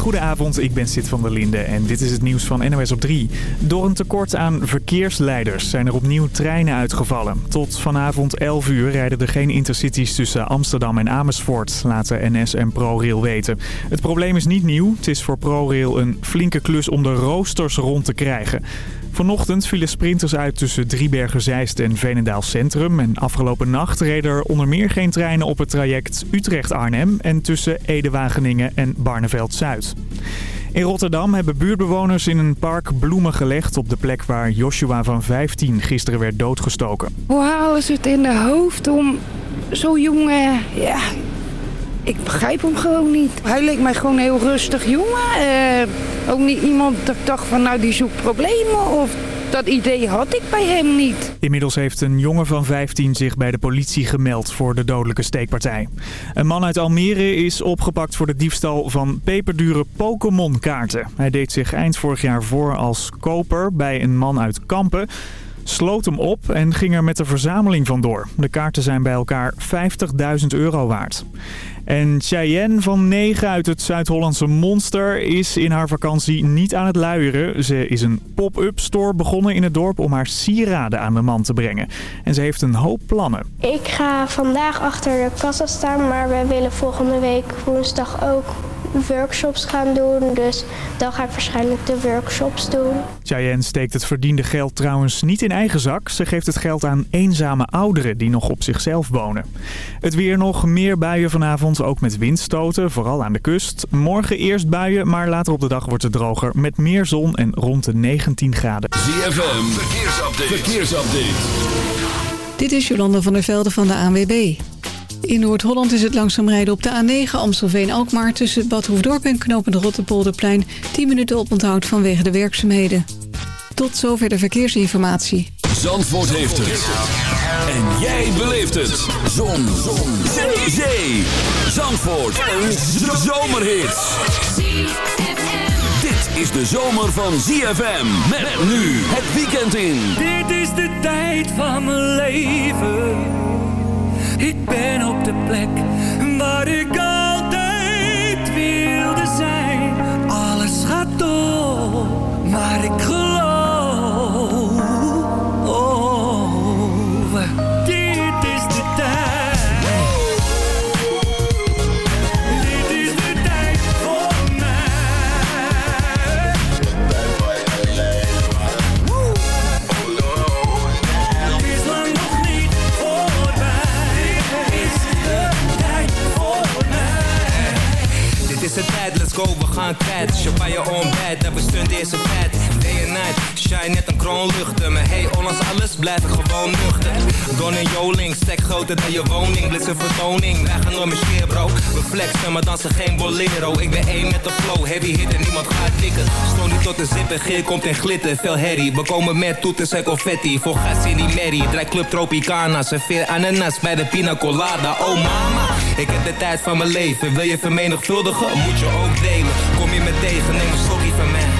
Goedenavond, ik ben Sid van der Linde en dit is het nieuws van NOS op 3. Door een tekort aan verkeersleiders zijn er opnieuw treinen uitgevallen. Tot vanavond 11 uur rijden er geen intercities tussen Amsterdam en Amersfoort, laten NS en ProRail weten. Het probleem is niet nieuw. Het is voor ProRail een flinke klus om de roosters rond te krijgen. Vanochtend vielen sprinters uit tussen Driebergen-Zeist en Veenendaal Centrum. En afgelopen nacht reden er onder meer geen treinen op het traject Utrecht-Arnhem... en tussen Ede-Wageningen en Barneveld-Zuid. In Rotterdam hebben buurtbewoners in een park bloemen gelegd... op de plek waar Joshua van 15 gisteren werd doodgestoken. Hoe halen ze het in de hoofd om zo'n jongen... Ja, ik begrijp hem gewoon niet. Hij leek mij gewoon heel rustig jongen. Eh, ook niet iemand dat ik dacht van nou die zoekt problemen of dat idee had ik bij hem niet. Inmiddels heeft een jongen van 15 zich bij de politie gemeld voor de dodelijke steekpartij. Een man uit Almere is opgepakt voor de diefstal van peperdure Pokémon-kaarten. Hij deed zich eind vorig jaar voor als koper bij een man uit Kampen sloot hem op en ging er met de verzameling vandoor. De kaarten zijn bij elkaar 50.000 euro waard. En Cheyenne van 9 uit het Zuid-Hollandse Monster is in haar vakantie niet aan het luieren. Ze is een pop-up store begonnen in het dorp om haar sieraden aan de man te brengen. En ze heeft een hoop plannen. Ik ga vandaag achter de kassa staan, maar we willen volgende week woensdag ook workshops gaan doen. Dus dan ga ik waarschijnlijk de workshops doen. Cheyenne steekt het verdiende geld trouwens niet in eigen zak. Ze geeft het geld aan eenzame ouderen die nog op zichzelf wonen. Het weer nog meer buien vanavond, ook met windstoten, vooral aan de kust. Morgen eerst buien, maar later op de dag wordt het droger met meer zon en rond de 19 graden. ZFM, verkeersupdate. verkeersupdate. Dit is Jolanda van der Velde van de ANWB. In Noord-Holland is het langzaam rijden op de A9 Amstelveen-Alkmaar... tussen Bad Hoefdorp en Knopende Rotterpolderplein... 10 minuten op onthoud vanwege de werkzaamheden. Tot zover de verkeersinformatie. Zandvoort heeft het. En jij beleeft het. Zon. Zon. Zee. Zee. Zandvoort. Een zomerhit. Dit is de zomer van ZFM. Met nu het weekend in. Dit is de tijd van mijn leven. Ik ben op de plek waar ik altijd wilde zijn. Alles gaat door, maar ik geloof we gaan kwijt. Champagne on bed, dat we stunt eerst een vet. Day and night, shine net een kroon luchten. Maar hey, ondanks alles blijf ik gewoon nuchter. Don en Joling, stek groter dan je woning. Blitz vertoning, wij gaan door mijn bro. We flexen, maar dansen geen bolero. Ik ben één met de flow, heavy hit en niemand gaat tikken. Niet tot de zip en geer komt in glitter. Veel herrie, we komen met toeters en confetti. Voor gas in die merrie, club Tropicana. Serveer ananas bij de pina colada. Oh mama, ik heb de tijd van mijn leven. Wil je vermenigvuldigen, moet je ook delen. Kom je me tegen, neem een sorry van mij.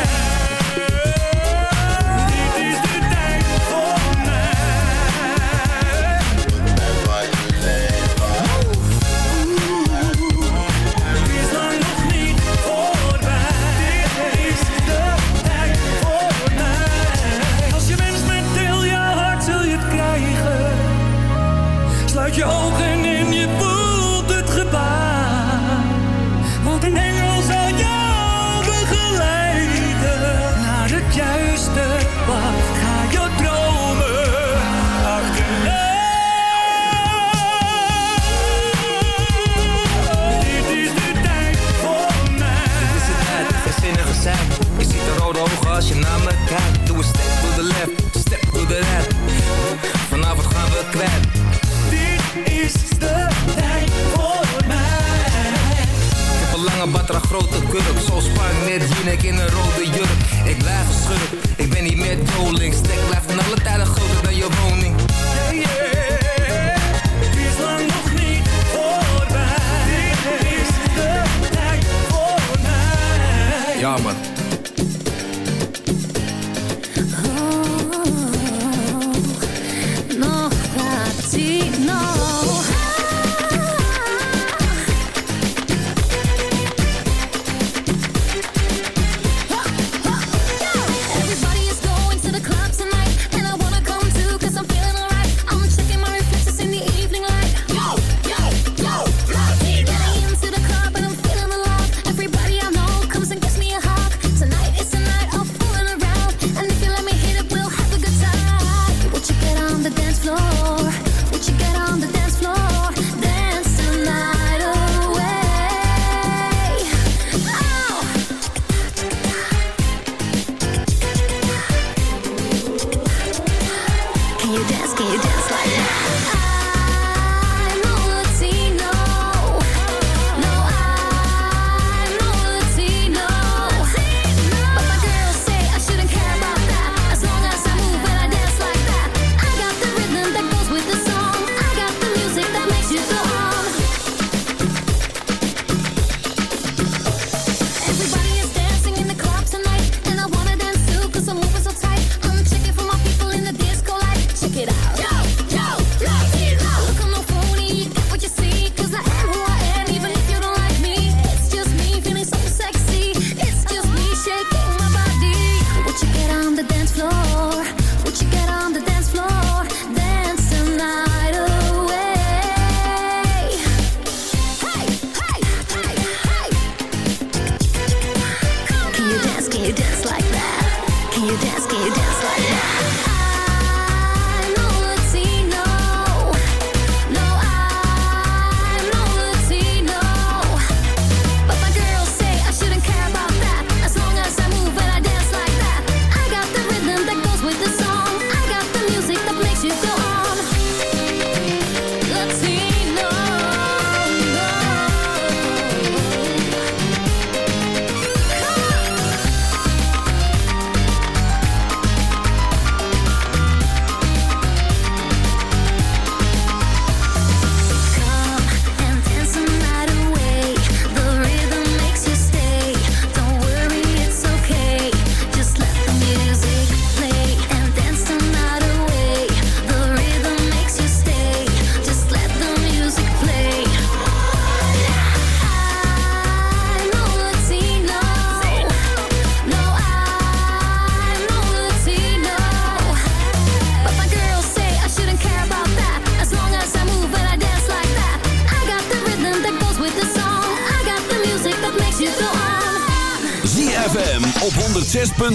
met Jinek in een rode jurk. Ik blijf een schurk, ik ben niet meer trolling. Stek blijft van alle tijd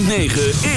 106.9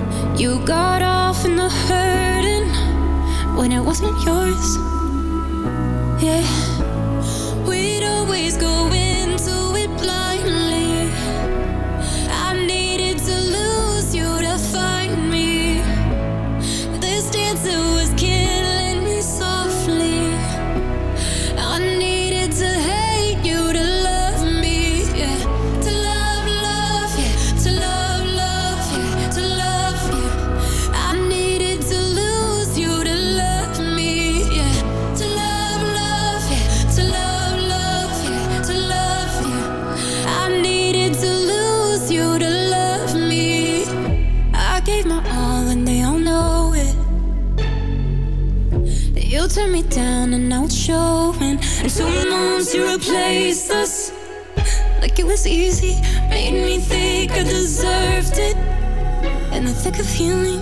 You got off in the hurting when it wasn't yours. Yeah, And two months you replaced us. Like it was easy, made me think I deserved it. In the thick of healing,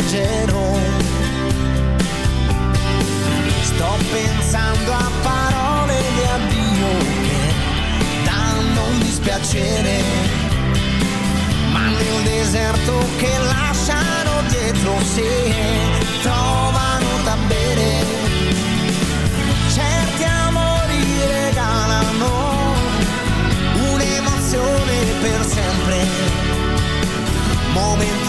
passeggero. Sto pensando a parole di addio che danno un dispiacere, ma nel deserto che lasciano dietro sé trovano da bere. Certi amori regalano un'emozione per sempre. Momenti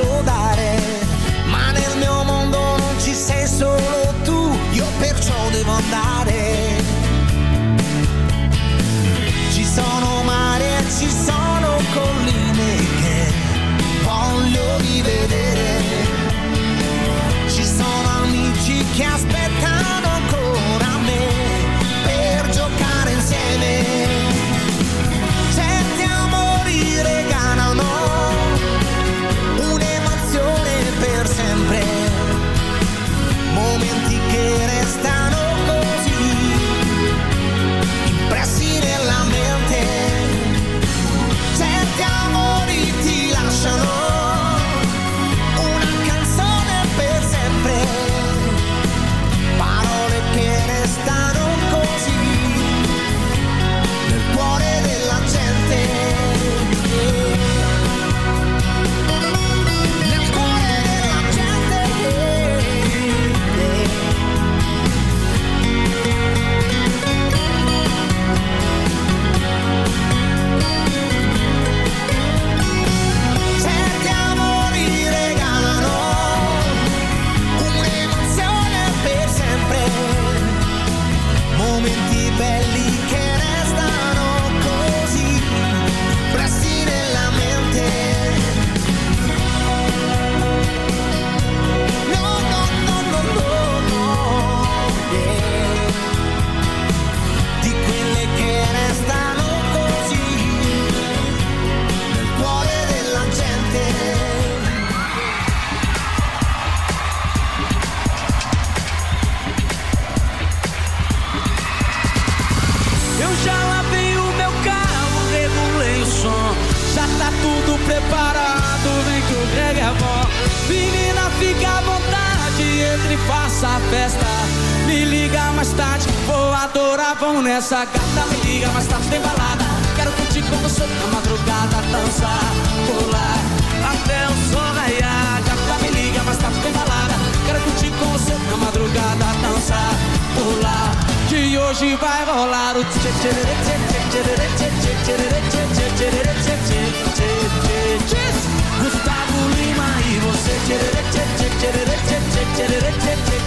posso ma nel mio mondo non ci sei solo tu, io perciò devo andare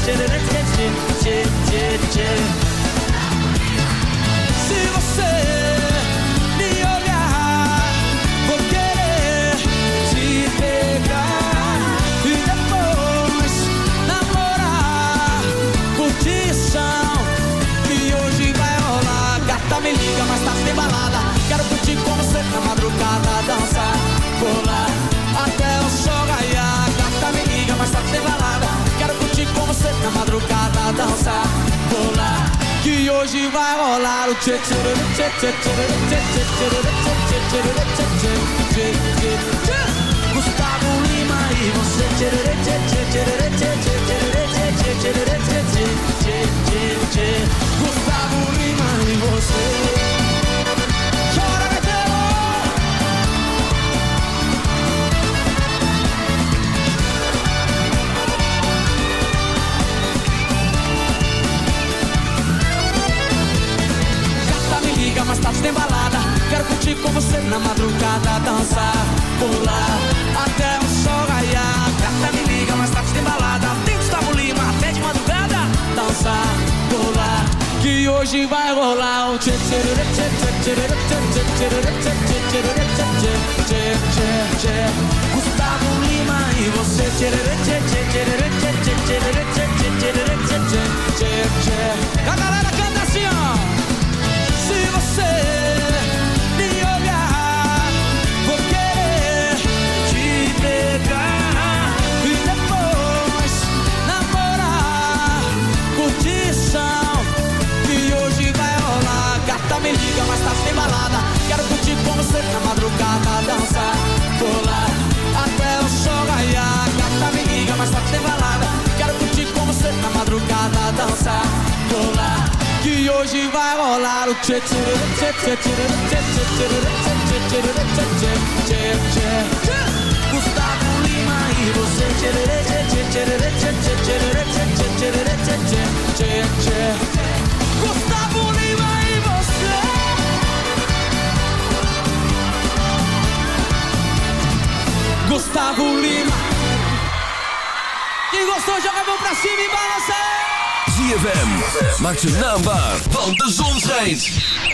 attention and attention. Shit, shit, shit. Hoje vai rolar o tchê tchê tchê tchê tchê tchê tchê tchê Gustavo Lima e você tchê tchê tchê tchê tchê tchê tchê tchê tchê Gustavo Lima e você Quero curtir com você na madrugada Dançar, pular, até o sol raiar Gata, me liga, mas tarde tem balada Tem Gustavo Lima, até de madrugada Dançar, pular, que hoje vai rolar o tchê tchê tchê tchê tchê tchê tchê tchê Gustavo Lima e você tchê tchê tchê tchê tchê tchê tchê tchê tchê tchê tchê A galera canta assim, ó pegar e depois namorar. Curtição que hoje vai rolar. Gata me liga, mas tá sem balada. Quero curtir com você na madrugada, dançar, pular até o sol raiar. Gata me liga, mas tá sem balada. Quero curtir com você na madrugada, dançar, pular. Que hoje vai rolar o tchê tchê tchê tchê tchê tchê tchê tchê tchê tchê tchê tchê Gustavo Gustavo Lima e você Gustavo Lima Quem gostou joga a mão pra cima e balança ZFM. Maak zijn naam want de zon schijnt.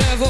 devil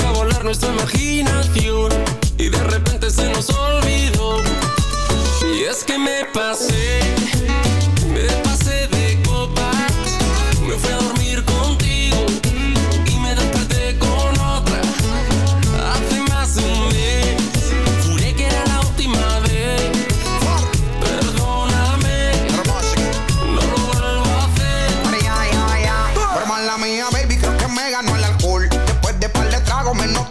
A volar nuestra imaginación. Y de repente se nos olvidó. Y es que me pasé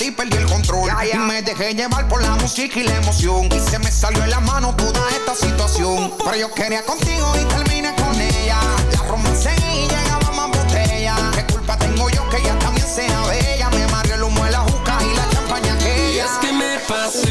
y perdí el control. Y me dejé llevar por la música y la emoción. Y se me salió en la mano toda esta situación. Pero yo quería contigo y terminé con ella. La romancé y llegaba más botella. ¿Qué culpa tengo yo que ella también sea bella? Me amarré el humo de la juca y la champaña que Y es que me pasé,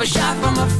a shot from a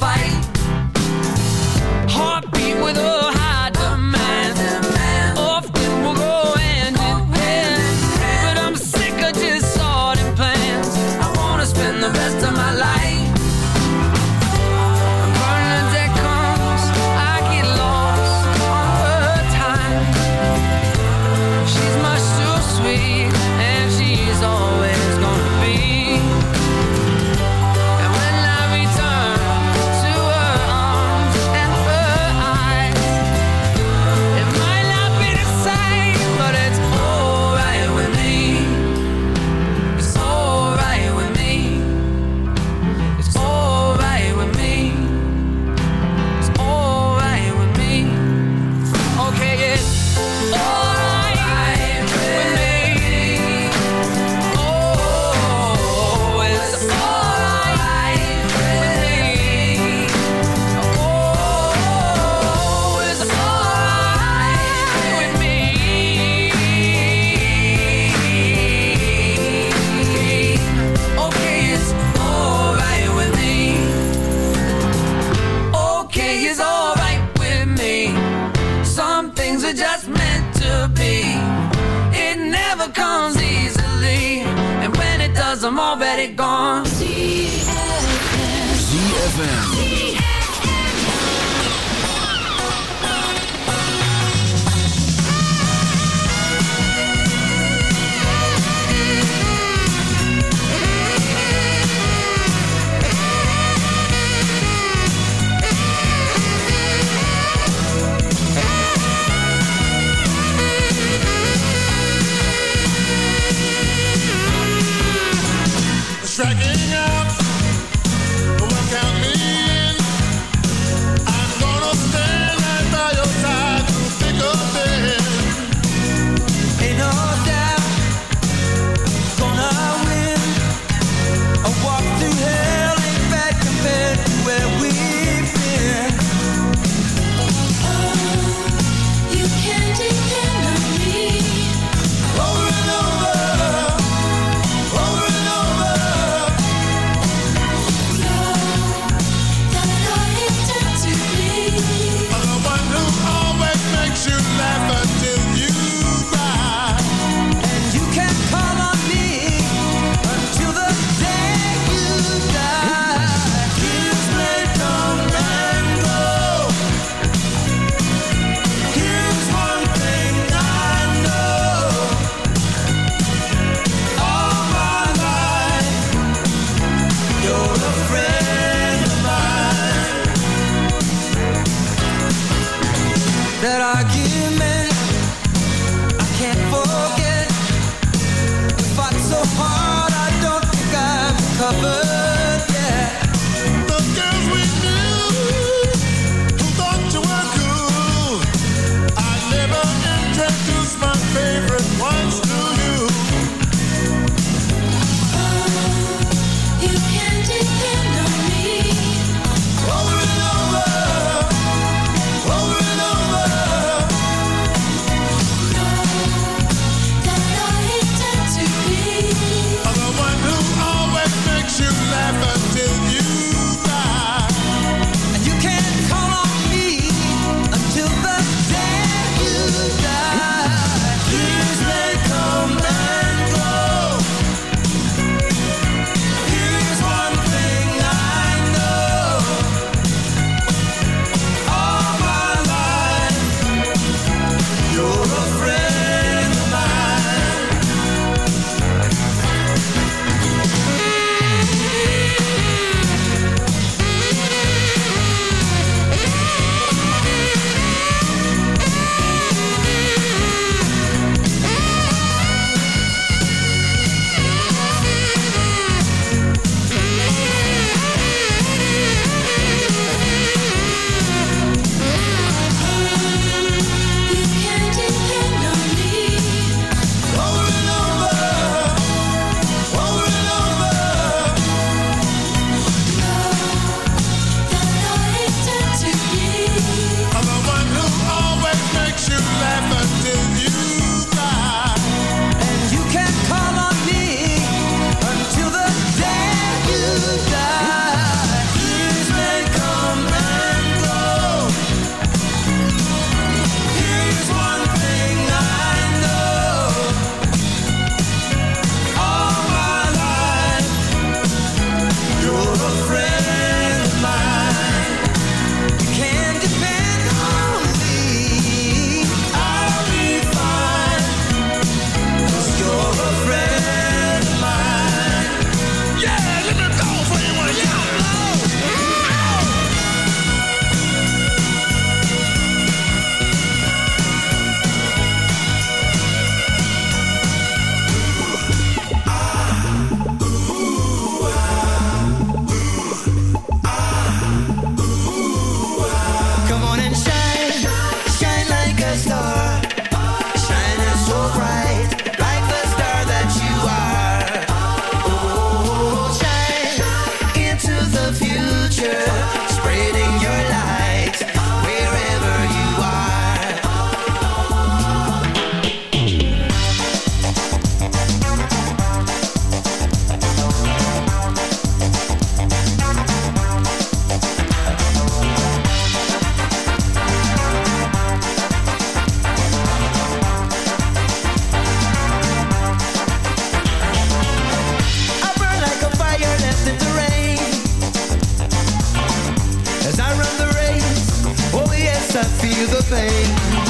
feel the pain.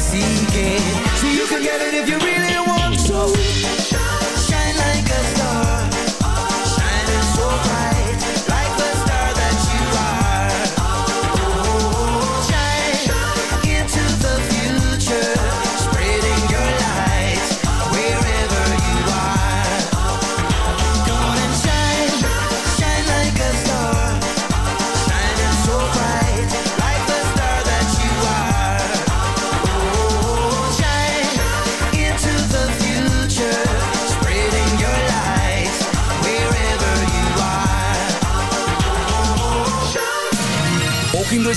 seeking. So you can get it if you really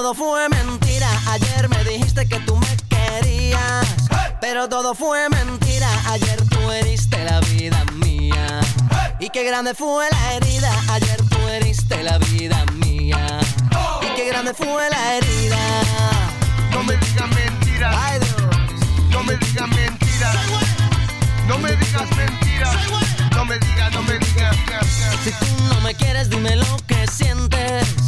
todo fue mentira. Ayer me dijiste que tú me querías. Pero todo fue mentira. Ayer tú heriste la vida mía. Y qué grande fue la herida. Ayer tú heriste la vida mía. Oh. Y qué grande fue la herida. No me digas mentiras. Ay, Dios. No me digas mentiras. No me digas mentiras. No me digas, no me digas. Si tú no me quieres, dime lo que sientes.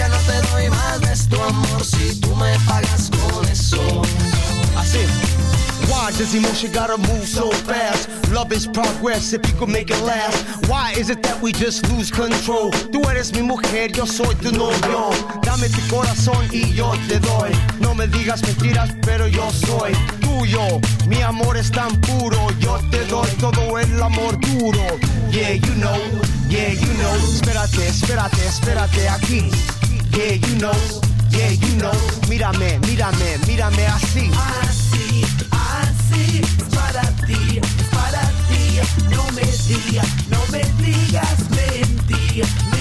Ya no te doy más de tu amor si tú me pagas con eso. Así. Why does emotion gotta move so fast? Love is progress if you could make it last. Why is it that we just lose control? Tú eres mi mujer, yo soy tu novio. Dame tu corazón y yo te doy. No me digas mentiras, pero yo soy tuyo. Mi amor es tan puro, yo te doy todo el amor duro. Yeah, you know, yeah, you know. Espérate, espérate, espérate aquí yeah, you know, yeah, you know. Mírame, mírame, mírame así. Así, así, es para ti, es para ti. No me digas, no me digas mentira.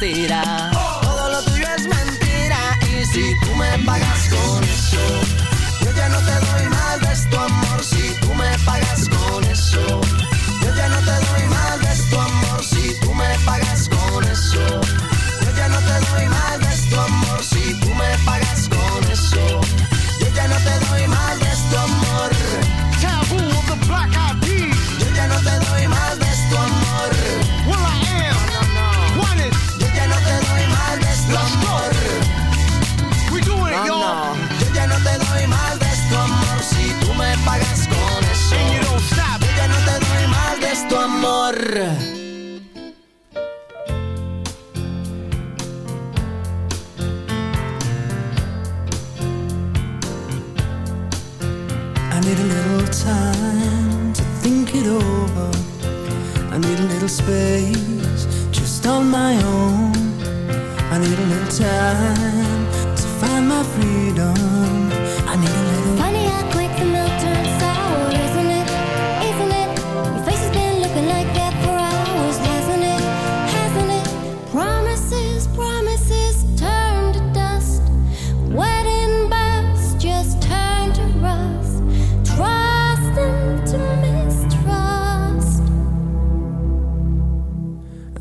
será.